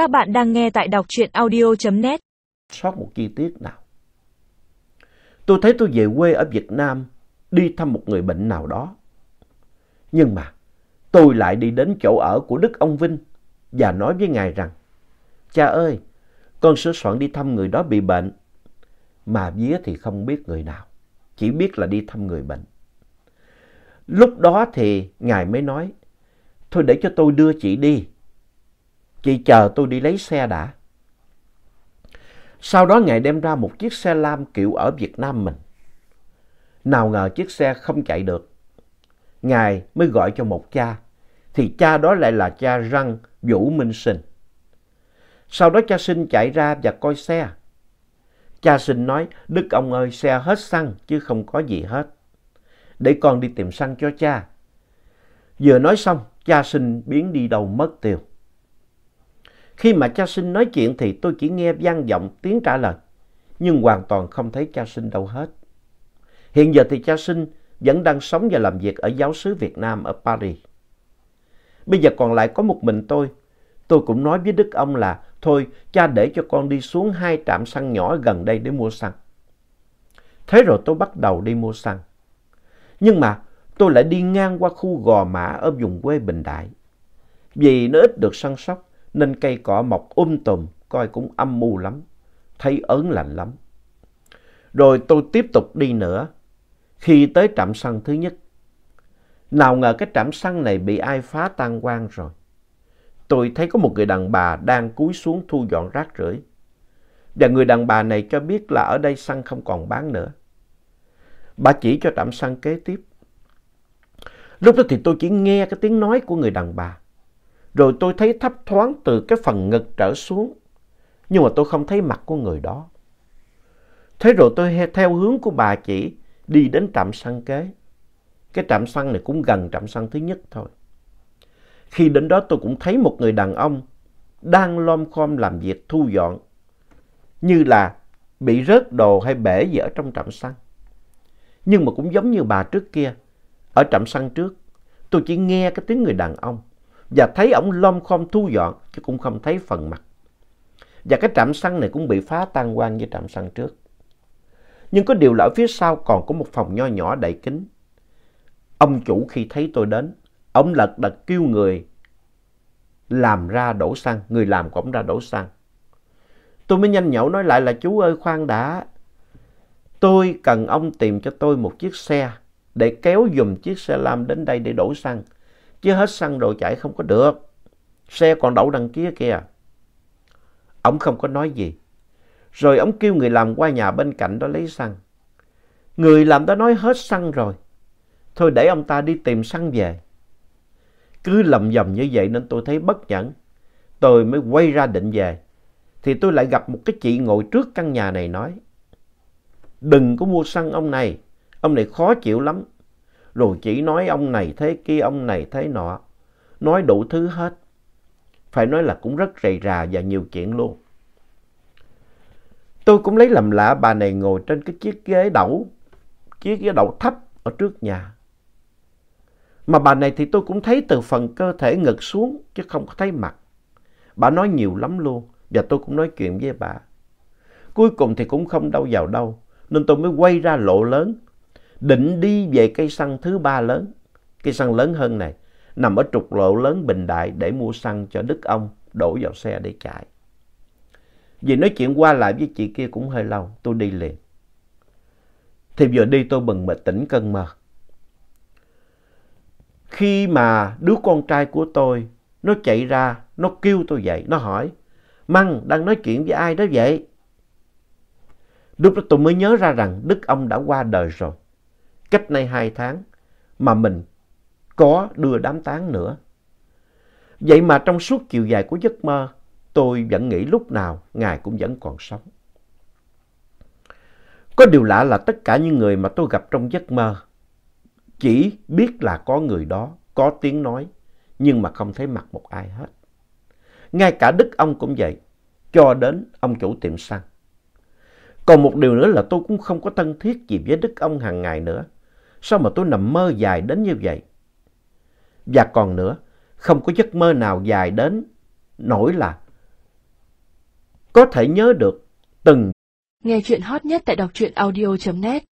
Các bạn đang nghe tại đọc truyện audio.net sót một chi tiết nào. Tôi thấy tôi về quê ở Việt Nam đi thăm một người bệnh nào đó. Nhưng mà tôi lại đi đến chỗ ở của Đức ông Vinh và nói với ngài rằng Cha ơi, con sửa soạn đi thăm người đó bị bệnh. Mà vía thì không biết người nào, chỉ biết là đi thăm người bệnh. Lúc đó thì ngài mới nói Thôi để cho tôi đưa chị đi. Chị chờ tôi đi lấy xe đã. Sau đó Ngài đem ra một chiếc xe lam kiểu ở Việt Nam mình. Nào ngờ chiếc xe không chạy được. Ngài mới gọi cho một cha. Thì cha đó lại là cha răng Vũ Minh Sinh. Sau đó cha Sinh chạy ra và coi xe. Cha Sinh nói, Đức ông ơi, xe hết xăng chứ không có gì hết. Để con đi tìm xăng cho cha. Vừa nói xong, cha Sinh biến đi đâu mất tiêu. Khi mà cha sinh nói chuyện thì tôi chỉ nghe vang vọng tiếng trả lời, nhưng hoàn toàn không thấy cha sinh đâu hết. Hiện giờ thì cha sinh vẫn đang sống và làm việc ở giáo sứ Việt Nam ở Paris. Bây giờ còn lại có một mình tôi. Tôi cũng nói với Đức ông là thôi cha để cho con đi xuống hai trạm xăng nhỏ gần đây để mua xăng. Thế rồi tôi bắt đầu đi mua xăng. Nhưng mà tôi lại đi ngang qua khu Gò Mã ở vùng quê Bình Đại. Vì nó ít được săn sóc nên cây cỏ mọc um tùm, coi cũng âm mưu lắm, thấy ớn lạnh lắm. Rồi tôi tiếp tục đi nữa, khi tới trạm xăng thứ nhất. Nào ngờ cái trạm xăng này bị ai phá tan quang rồi. Tôi thấy có một người đàn bà đang cúi xuống thu dọn rác rưởi. Và người đàn bà này cho biết là ở đây xăng không còn bán nữa. Bà chỉ cho trạm xăng kế tiếp. Lúc đó thì tôi chỉ nghe cái tiếng nói của người đàn bà. Rồi tôi thấy thấp thoáng từ cái phần ngực trở xuống. Nhưng mà tôi không thấy mặt của người đó. Thế rồi tôi theo hướng của bà chỉ đi đến trạm xăng kế. Cái trạm xăng này cũng gần trạm xăng thứ nhất thôi. Khi đến đó tôi cũng thấy một người đàn ông đang lom khom làm việc thu dọn. Như là bị rớt đồ hay bể gì ở trong trạm xăng. Nhưng mà cũng giống như bà trước kia. Ở trạm xăng trước, tôi chỉ nghe cái tiếng người đàn ông và thấy ổng lom khom thu dọn chứ cũng không thấy phần mặt. Và cái trạm xăng này cũng bị phá tan quan như trạm xăng trước. Nhưng có điều là ở phía sau còn có một phòng nho nhỏ đầy kính. Ông chủ khi thấy tôi đến, ông lật đật kêu người làm ra đổ xăng, người làm của ông ra đổ xăng. Tôi mới nhanh nhậu nói lại là chú ơi khoan đã. Tôi cần ông tìm cho tôi một chiếc xe để kéo dùm chiếc xe lam đến đây để đổ xăng chứ hết xăng đồ chạy không có được. Xe còn đậu đằng kia kìa. Ông không có nói gì. Rồi ông kêu người làm qua nhà bên cạnh đó lấy xăng. Người làm đó nói hết xăng rồi. Thôi để ông ta đi tìm xăng về. Cứ lầm dầm như vậy nên tôi thấy bất nhẫn. Tôi mới quay ra định về. Thì tôi lại gặp một cái chị ngồi trước căn nhà này nói. Đừng có mua xăng ông này. Ông này khó chịu lắm rồi chỉ nói ông này thế kia, ông này thế nọ. Nói đủ thứ hết. Phải nói là cũng rất rầy rà và nhiều chuyện luôn. Tôi cũng lấy làm lạ bà này ngồi trên cái chiếc ghế đẩu, chiếc ghế đẩu thấp ở trước nhà. Mà bà này thì tôi cũng thấy từ phần cơ thể ngực xuống chứ không có thấy mặt. Bà nói nhiều lắm luôn và tôi cũng nói chuyện với bà. Cuối cùng thì cũng không đâu vào đâu nên tôi mới quay ra lộ lớn định đi về cây xăng thứ ba lớn, cây xăng lớn hơn này, nằm ở trục lộ lớn Bình Đại để mua xăng cho Đức ông đổ vào xe để chạy. Vì nói chuyện qua lại với chị kia cũng hơi lâu, tôi đi liền. Thì vừa đi tôi bừng mệt tỉnh cơn mơ. Khi mà đứa con trai của tôi, nó chạy ra, nó kêu tôi dậy, nó hỏi, Măng đang nói chuyện với ai đó vậy? Lúc đó tôi mới nhớ ra rằng Đức ông đã qua đời rồi cách nay hai tháng mà mình có đưa đám tang nữa. Vậy mà trong suốt chiều dài của giấc mơ, tôi vẫn nghĩ lúc nào Ngài cũng vẫn còn sống. Có điều lạ là tất cả những người mà tôi gặp trong giấc mơ chỉ biết là có người đó, có tiếng nói, nhưng mà không thấy mặt một ai hết. Ngay cả Đức ông cũng vậy, cho đến ông chủ tiệm xăng. Còn một điều nữa là tôi cũng không có thân thiết gì với Đức ông hàng ngày nữa. Sao mà tôi nằm mơ dài đến như vậy? Và còn nữa, không có giấc mơ nào dài đến nỗi là có thể nhớ được từng Nghe chuyện hot nhất tại đọc truyện audio.net